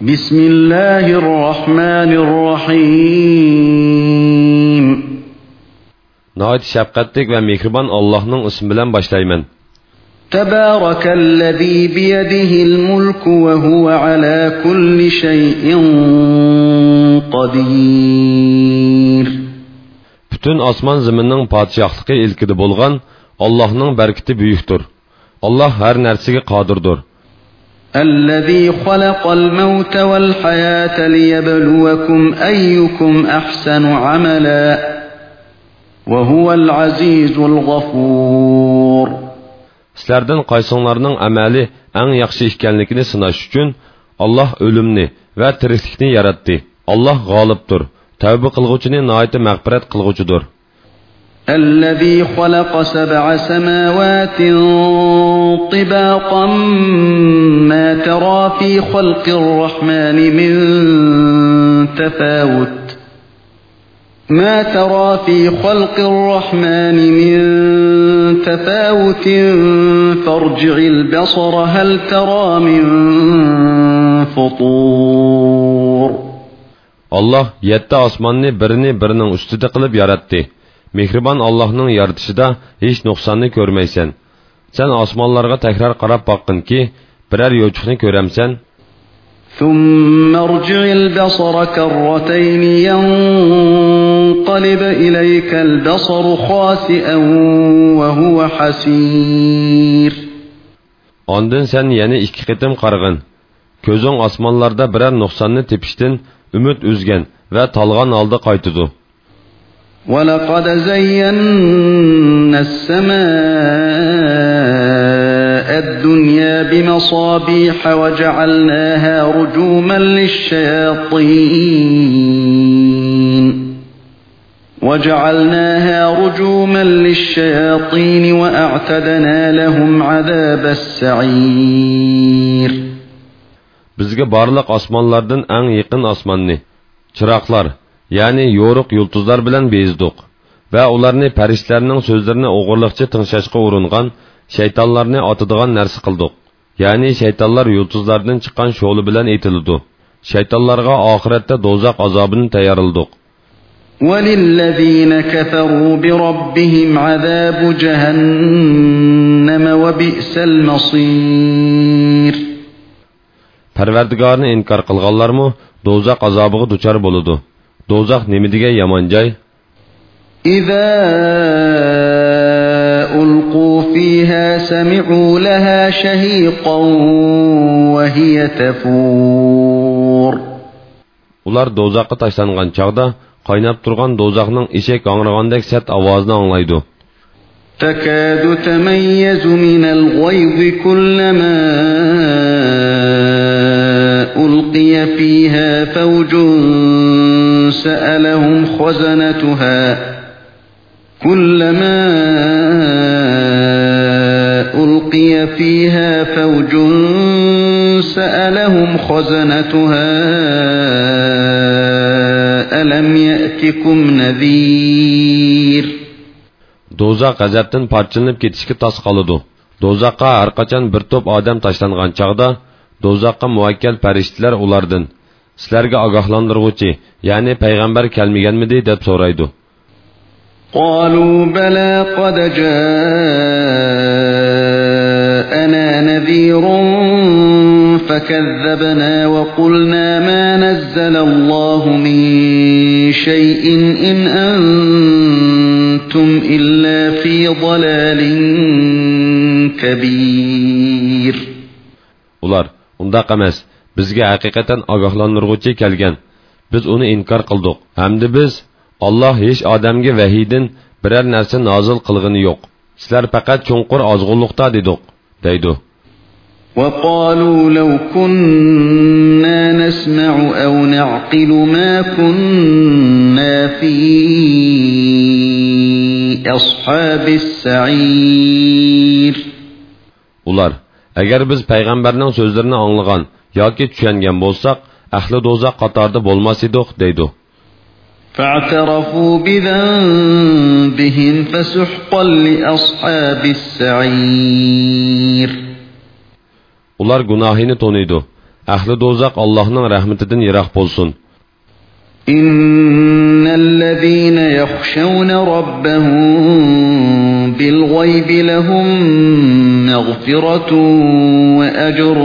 بسم الله الرحمن الرحيم Nəhayət şəfqətlik və mehriban Allah'ın ismi bilan başlayman. تبارك الذي بيده الملك وهو على كل شيء قدير Bütün osmon zaminning podshohligi ilkida bo'lgan Allohning barkati buyukdir. Alloh har narsaga qodirdir. الذي خلق الموت والحياة ليبلوكم أيكم أحسن عملا وهو العزيز الغفور Sizlardan qaysinglarning amali eng yaxshi ekanligini sinash uchun Alloh o'limni va tiriklikni yaratdi. Alloh g'olibdir. Tavba qilguvchini nihoyat mag'firat qilguvchidir. الذي خلق سبع سماوات طباقا ما ترى في خلق الرحمن من تفاوت. ما ترى في خلق الرحمن من تفاوت. فارجع البصر هل ترى من فطور؟ Alloh 7 osmonni birini birining ustida qilib. Mehribon Allohning yaratishida hech nuqsonni ko'rmaysan. Sen osmonlarga takror qarab boqqinki, biror yo'chiqni ko'ramsan. ثم ارجع البصر كرتين ينقلب إليك البصر خاسئا وهو حسير Ondan sen yana ikki qitim qarg'in. Ko'zing osmonlarda biror nuqsonni tepishdan umid uzgan va talg'an holda qaytidi. ولقد زينا السماء الدنيا بمصابيح وجعلناها رجوما للشياطين وجعلناها رجوما للشياطين وأعتدنا لهم عذاب السعير Bizga barliq osmonlardan eng yaqin osmonni, chiroqlar, ya'ni yo'riq yulduzlar bilan bezdik va ularni farishtalarning so'zlarini o'g'irliqcha tingshashga uringan shaytonlarni otadigan narsa qildik. Ya'ni shaytonlar yulduzlardan chiqqan sho'li bilan etildi. Shaytonlarga oxiratda do'zax azobini tayyorladik. وللذين كفروا بربهم عذاب جهنم وبئس المصير Parvardigorni inkor qilganlarmi do'zax azobiga duchor bo'ladi. Do'zax nima degan yomon joy? إذا ألقوا فيها سمعوا لها شهيقا وهي تفور Ular do'zaxga tashlangan chaqda qaynab turgan do'zaxning eshak angragandek sat ovozini anglaydi. تكاد تميز من الغيظ كلما ألقي فيها فوج سألهم خزنتها كلما ألقي فيها فوج سألهم خزنتها ألم يأتكم نذير Do'zax g'azabdan parchalanib ketishga tos qoladi. Do'zaxqa har qachon bir to'p odam tashlangan chaqda do'zaxqa muvakkal farishtalar ulardan sizlarga ogohlantiruvchi, ya'ni payg'ambar kelmaganmidi deb so'raydi. قالوا بلى قد جاءنا نذير فكذبنا وقلنا ما نزل الله من شيء إن أنتم إلا في ضلال كبير Ular undaq emas. Bizga haqiqatan ogohlantiruvchi kelgan. Biz uni inkor qildik. Hamda biz Alloh hech odamga vahiydan biror narsa nozil qilg'ini yo'q. Sizlar faqat cho'nqur ozg'unliqda dedik, deydi. وقالوا لو كنا نسمع أو نعقل ما كنا في أصحاب السعير Ular, agar biz payg'ambarning so'zlarini anglagan yoki tushungan bo'lsak, ahli do'zax qatorida bo'lmas edik, deydi. فاعترفوا بذنبهم فسحقا لأصحاب السعير Ular gunohini to'niydi. ahli do'zax allohning rahmatidan yiroq bo'lsin إن الذين يخشون ربهم بالغيب لهم مغفرة وأجر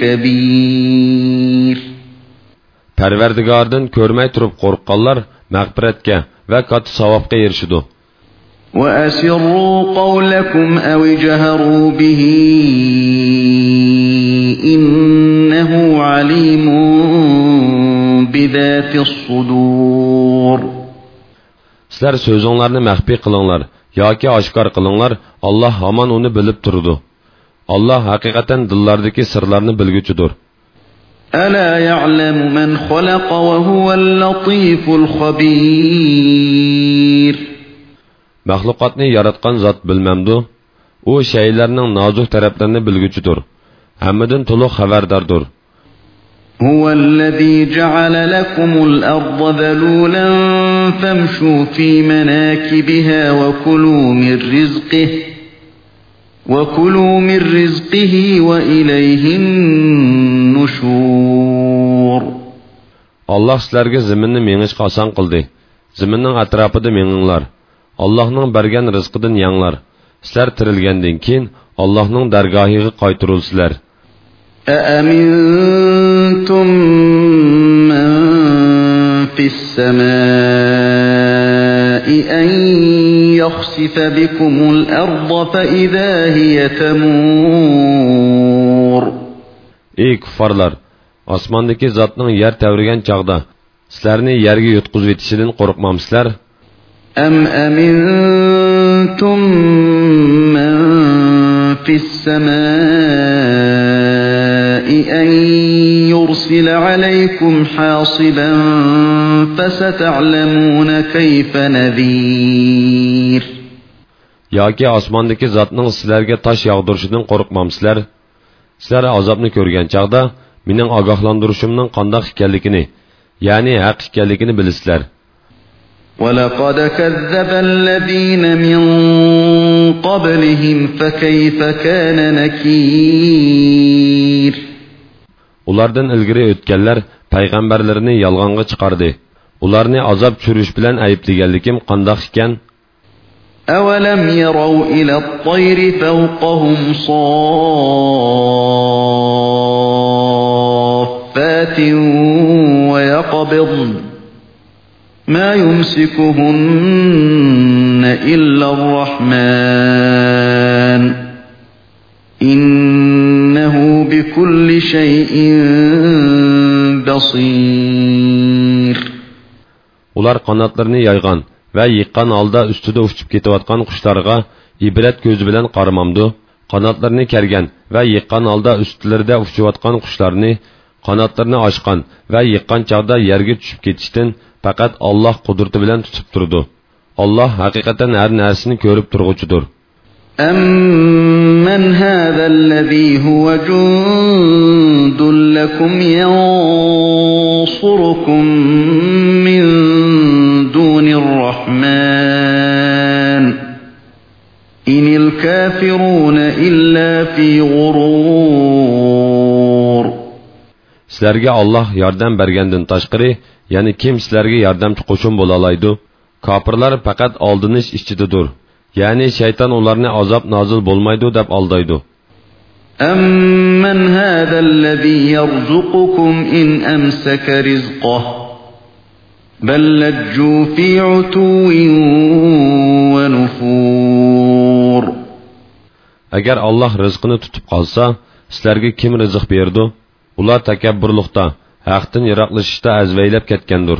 كبير parvardigordan ko'rmay turib qo'rqqanlar mag'firatga va katta savobga erishidi وأسروا قولكم أو اجهروا به إنه عليم بذات الصدور sizlar so'zinglarni maxfiy qilinglar yoki oshkor qilinglar alloh hamon uni bilib turdi alloh haqiqatan dillardagi sirlarni bilguchidir ألا يعلم من خلق وهو اللطيف الخبير maxluqotni yaratgan zot bilmamdu u shaylarning nozuk taraflarini bilguchidir hammadan to'liq xabardordir هو الذي جعل لكم الأرض ذلولا فامشوا في مناكبها وكلوا من رزقه وكلوا من رزقه وإليه النشور alloh sizlarga ziminni mengishga oson qildi ziminning atrofida menginglar allohning bergan rizqidan yanglar sizlar tirilgandan keyin allohning dargohiga qaytirilsizlar أأمنتم من في السماء أن يخسف بكم الأرض فإذا هي تمور ey kuffarlar osmondagi zotning yer tavrigan chog'da sizlarni yerga yutqizib etishidan qo'rqmamsizlar أم أمنتم من في السماء أن يرسل عليكم حاصبا فستعلمون كيف نذير yoki osmondagi zotning sizlarga tosh yog'dirishidan qo'rqmamsizlar sizlar azobni ko'rgan chog'da mening ogohlantirishimning qandoq ekanligini ya'ni haq ekanligini bilasizlar ولقد كذب الذين من قبلهم فكيف كان نكير Ulardan ilgari o'tganlar payg'ambarlarini yolg'onga chiqardi ularni azob tushirish bilan ayblaganligim qandoq ekan أولم يروا إلى الطير فوقهم صافات ويقبضن ما يمسكهن إلا الرحمن إنه بكل شيء بصير ular qanotlarini yaygan va yiqqan holda ustida uchib ketayotgan qushlarga ibrat ko'zi bilan qaramamdu qanotlarini kergan va yiqqan holda ustlarida uchayotgan qushlarni qanotlarini ochgan va yiqqan chog'da yerga tushib ketishdan faqat olloh qudrati bilan tutib turdi olloh haqiqatan har narsani ko'rib turg'uchidir أمن هذا الذي هو جند لكم ينصركم من دون الرحمن إن الكافرون إلا في غرور sizlarga olloh yordam bergandan tashqari ya'ni kim sizlarga yordamchi qo'shin bo'la oladi kofirlar faqat oldinish ichidadir ya'ni shayton ularni azob nozil bo'lmaydi deb aldaydi أمن هذا الذي يرزقكم إن أمسك رزقه بل لجوا في عتو ونفور agar olloh rizqini tutib qolsa sizlarga kim rizq berdi ular takabburlikda haqdan yiroqlashishda azvaylab ketgandir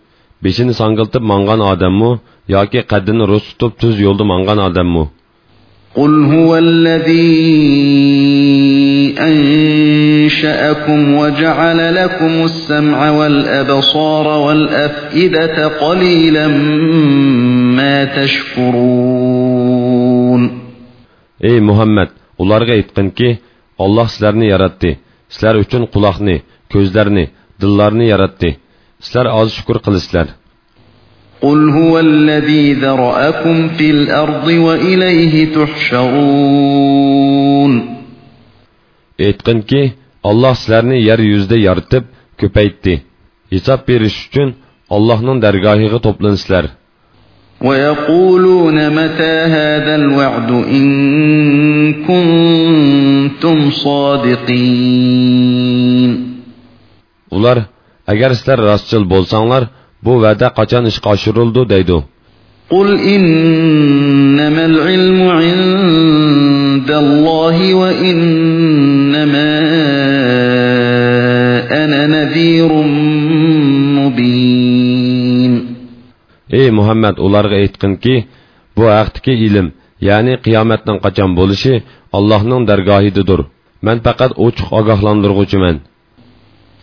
beshini sangiltib mangan odammi yoki qaddini rus tutib tuz yo'lda mangan odammi قل هو الذي أنشأكم وجعل لكم السمع والأبصار والأفئدة قليلا ما تشكرون ey muhammad ularga aytqinki olloh sizlarni yaratdi sizlar uchun quloqni ko'zlarni dillarni yaratdi sizlar oz shukur qilasizlar قل هو الذي ذرأكم في الأرض وإليه تحشرون aytqinki olloh sizlarni yer yuzida yoritib ko'paytdi hisob berish uchun ollohning dargohiga to'plansizlar ويقولون متى هذا الوعد إن كنتم صادقين ular agar sizlar rostchil bo'lsanglar bu va'da qachon ishga oshirildi deydi قل إنما العلم عند الله وإنما أنا نذير مبين ey muhammad ularga aytqinki bu haqdagi ilm ya'ni qiyomatning qachon bo'lishi allohning dargohidadir man faqat ochiq ogohlantirg'uchiman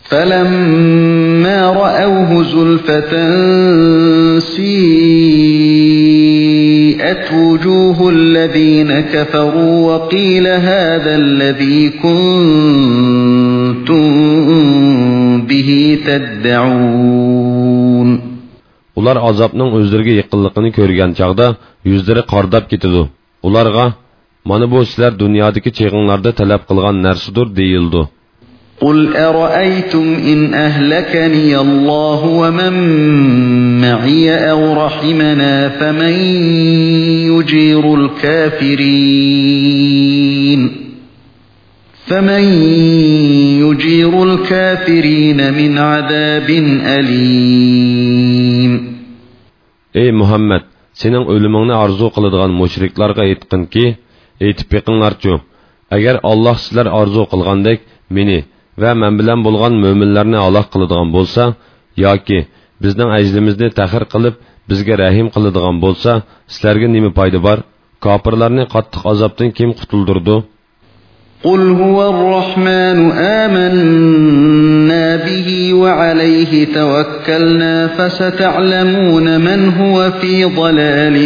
فلما رأوه زلفة سيئت وجوه الذين كفروا وقيل هذا الذي كنتم به تدعون ular azobning o'zlariga yaqinligini ko'rgan chog'da yuzlari qordab ketadi ularga mana bu sizlar dunyodagi cheg'inglarda talab qilgan narsadir deyildi قل أرأيتم إن أهلكني الله ومن معي أو رحمنا فمن يجير الكافرين فمن يجير الكافرين من عذاب أليم ey muhammad sening o'limingni orzu qiladigan mushriklarga aytqinki aytib beqinglarchu agar olloh sizlar orzu qilgandek meni va men bilan bo'lgan mo'minlarni halok qiladigan bo'lsa yoki bizning ajlimizni tahir qilib bizga rahim qiladigan bo'lsa sizlarga nima foyda bor kofirlarni qattiq azobdan kim qutuldirdi قل هو الرحمن آمنا به وعليه توكلنا فستعلمون من هو في ضلال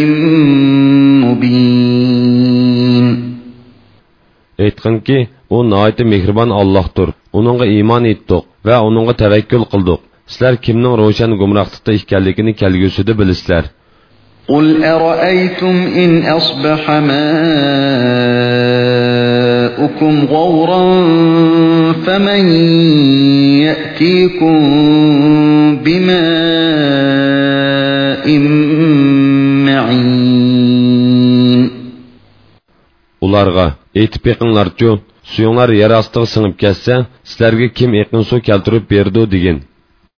aytqinki u noiti mehribon ollohdir uningga iymon etdiq va uningga tavakkul qildik sizlar kimning ro'shan gumrohlikda ekanligini kelgusida bilasizlar قل أرأيتم إن أصبح ماؤكم غورا فمن يأتيكم بماء معين ularga aytib beqinglarchu suyunglar yer ostiga singib ketsa sizlarga kim eqin suv keltirib berdi? degin